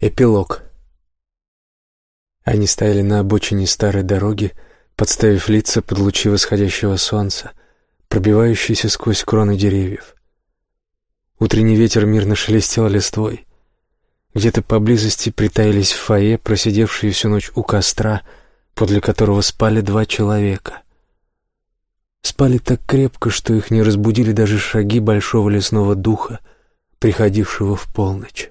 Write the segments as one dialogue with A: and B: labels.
A: Эпилог. Они стояли на обочине старой дороги, подставив лица под лучи восходящего солнца, пробивающиеся сквозь кроны деревьев. Утренний ветер мирно шелестел листвой. Где-то поблизости притаились в фойе, просидевшие всю ночь у костра, подле которого спали два человека. Спали так крепко, что их не разбудили даже шаги большого лесного духа, приходившего в полночь.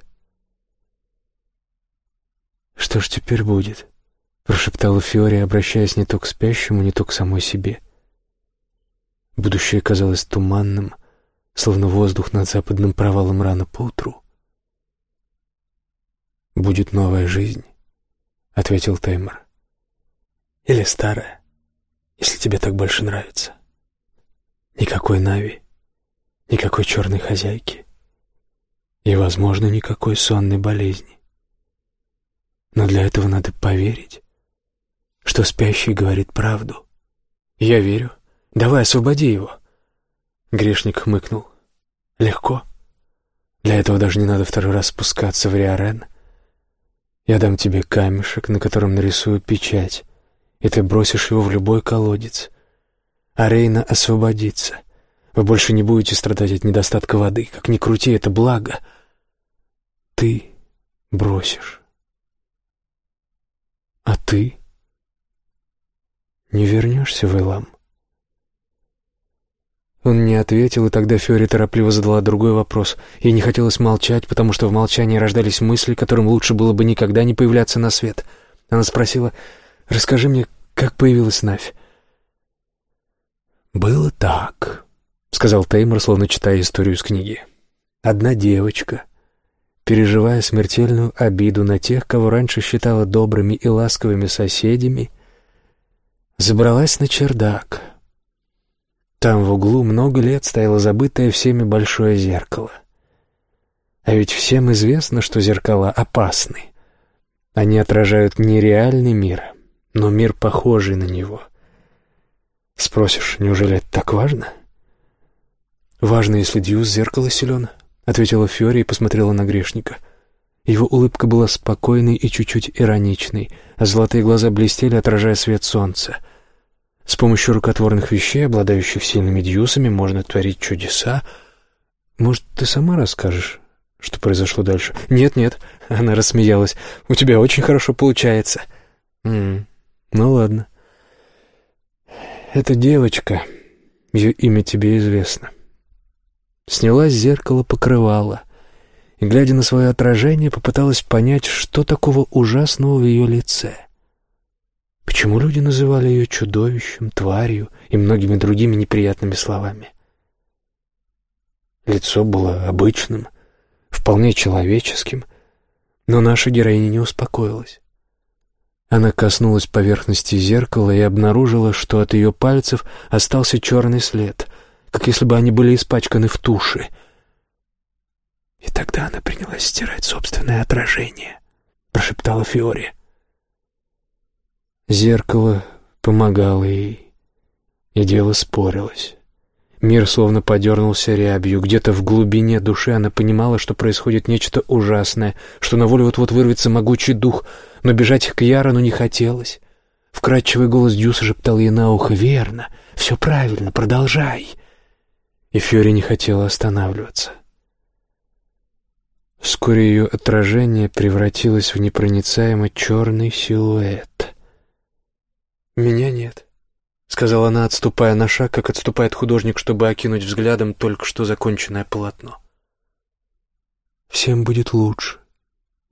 A: «Что ж теперь будет?» — прошептала Фиори, обращаясь не то к спящему, не то к самой себе. Будущее казалось туманным, словно воздух над западным провалом рано поутру. «Будет новая жизнь», — ответил Теймор. «Или старая, если тебе так больше нравится. Никакой Нави, никакой черной хозяйки и, возможно, никакой сонной болезни. Но для этого надо поверить, что спящий говорит правду. Я верю. Давай, освободи его. Грешник хмыкнул. Легко. Для этого даже не надо второй раз спускаться в Риорен. Я дам тебе камешек, на котором нарисую печать, и ты бросишь его в любой колодец. А Рейна освободится. Вы больше не будете страдать от недостатка воды. Как ни крути, это благо. Ты бросишь. А ты? Не вернешься в Элам? Он не ответил, и тогда Фёри торопливо задала другой вопрос. Ей не хотелось молчать, потому что в молчании рождались мысли, которым лучше было бы никогда не появляться на свет. Она спросила, «Расскажи мне, как появилась Навь?» «Было так», — сказал Теймор, словно читая историю из книги. «Одна девочка, переживая смертельную обиду на тех, кого раньше считала добрыми и ласковыми соседями, забралась на чердак» Там в углу много лет стояло забытое всеми большое зеркало. А ведь всем известно, что зеркала опасны. Они отражают не реальный мир, но мир, похожий на него. Спросишь, неужели это так важно? «Важно, если дьюс зеркала силен», — ответила Фьори и посмотрела на грешника. Его улыбка была спокойной и чуть-чуть ироничной, а золотые глаза блестели, отражая свет солнца — с помощью рукотворных вещей, обладающих сильными дьюсами, можно творить чудеса. Может, ты сама расскажешь, что произошло дальше? Нет, нет, она рассмеялась. У тебя очень хорошо получается. М -м, ну ладно. Эта девочка, ее имя тебе известно. Сняла с зеркала покрывало и, глядя на свое отражение, попыталась понять, что такого ужасного в ее лице. Почему люди называли ее чудовищем, тварью и многими другими неприятными словами? Лицо было обычным, вполне человеческим, но наша героиня не успокоилась. Она коснулась поверхности зеркала и обнаружила, что от ее пальцев остался черный след, как если бы они были испачканы в туши. И тогда она принялась стирать собственное отражение, прошептала Фиори. Зеркало помогало ей, и дело спорилось. Мир словно подернулся рябью. Где-то в глубине души она понимала, что происходит нечто ужасное, что на волю вот-вот вырвется могучий дух, но бежать к Ярону не хотелось. Вкрадчивый голос Дьюса шептал ей на ухо «Верно, все правильно, продолжай». И Фьори не хотела останавливаться. Вскоре ее отражение превратилось в непроницаемо черный силуэт. «Меня нет», — сказала она, отступая на шаг, как отступает художник, чтобы окинуть взглядом только что законченное полотно. «Всем будет лучше,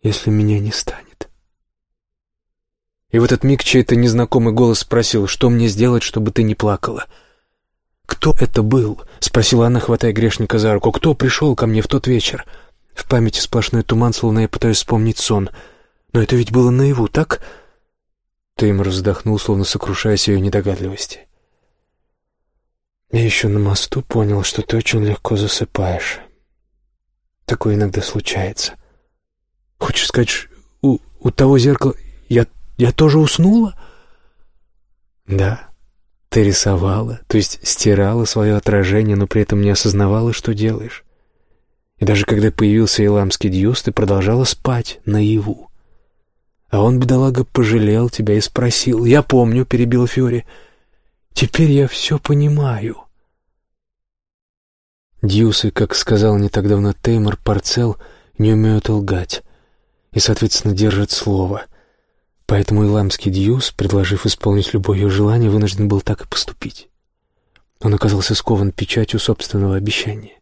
A: если меня не станет». И в этот миг чей-то незнакомый голос спросил, что мне сделать, чтобы ты не плакала. «Кто это был?» — спросила она, хватая грешника за руку. «Кто пришел ко мне в тот вечер?» В памяти сплошной туман, словно я пытаюсь вспомнить сон. «Но это ведь было наяву, так?» Теймор вздохнул, словно сокрушаясь ее недогадливости. «Я еще на мосту понял, что ты очень легко засыпаешь. Такое иногда случается. Хочешь сказать, у, у того зеркала я, я тоже уснула?» «Да, ты рисовала, то есть стирала свое отражение, но при этом не осознавала, что делаешь. И даже когда появился иламский дьюс, ты продолжала спать наяву. А он, бедолага, пожалел тебя и спросил. «Я помню», — перебил Фьори. «Теперь я все понимаю». Дьюсы, как сказал не так давно Теймор Парцел, не умеют лгать и, соответственно, держат слово. Поэтому иламский Дьюс, предложив исполнить любое ее желание, вынужден был так и поступить. Он оказался скован печатью собственного обещания.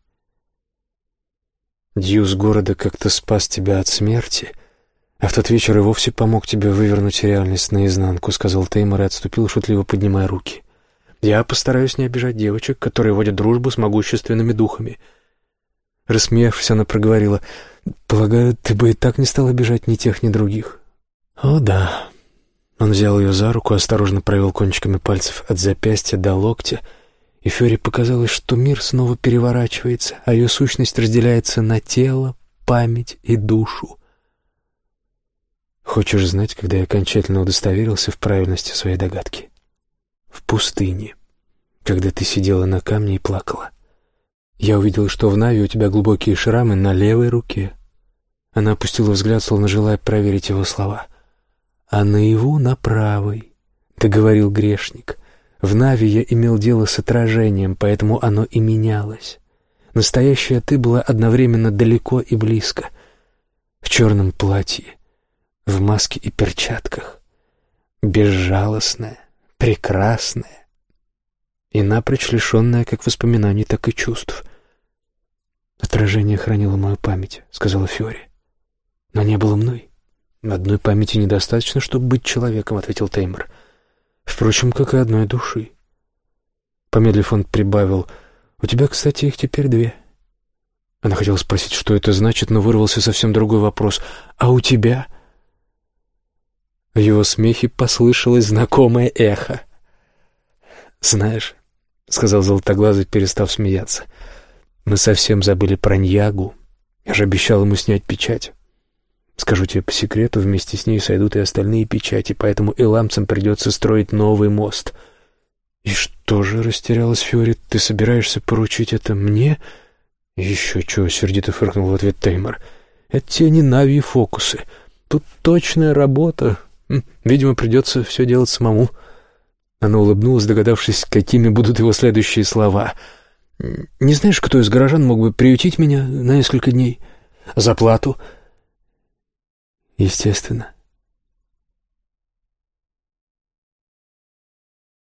A: Дьюс города как-то спас тебя от смерти — «А в тот вечер и вовсе помог тебе вывернуть реальность наизнанку», — сказал Теймор и отступил, шутливо поднимая руки. «Я постараюсь не обижать девочек, которые водят дружбу с могущественными духами». Рассмеявшись, она проговорила, «Полагаю, ты бы и так не стал обижать ни тех, ни других». «О, да». Он взял ее за руку, осторожно провел кончиками пальцев от запястья до локтя, и Фёре показалось, что мир снова переворачивается, а ее сущность разделяется на тело, память и душу. Хочешь знать, когда я окончательно удостоверился в правильности своей догадки? В пустыне, когда ты сидела на камне и плакала. Я увидел, что в Нави у тебя глубокие шрамы на левой руке. Она опустила взгляд, словно желая проверить его слова. А наяву на правой, — договорил грешник. В Нави я имел дело с отражением, поэтому оно и менялось. Настоящая ты была одновременно далеко и близко. В черном платье — в маске и перчатках, безжалостная, прекрасная и напрочь лишенная как воспоминаний, так и чувств. «Отражение хранило мою память», — сказала Фиори. «Но не было мной. Одной памяти недостаточно, чтобы быть человеком», — ответил Теймор. «Впрочем, как и одной души». Помедлив, он прибавил, «У тебя, кстати, их теперь две». Она хотела спросить, что это значит, но вырвался совсем другой вопрос. «А у тебя?» В его смехе послышалось знакомое эхо. «Знаешь», — сказал Золотоглазый, перестав смеяться, — «мы совсем забыли про Ньягу. Я же обещал ему снять печать. Скажу тебе по секрету, вместе с ней сойдут и остальные печати, поэтому иламцам придется строить новый мост». «И что же?» — растерялась Фиори. «Ты собираешься поручить это мне?» «Еще чего?» — сердито фыркнул в ответ Теймор. «Это те не нави фокусы. Тут точная работа, Видимо, придется все делать самому. Она улыбнулась, догадавшись, какими будут его следующие слова. «Не знаешь, кто из горожан мог бы приютить меня на несколько дней? За плату?» «Естественно»,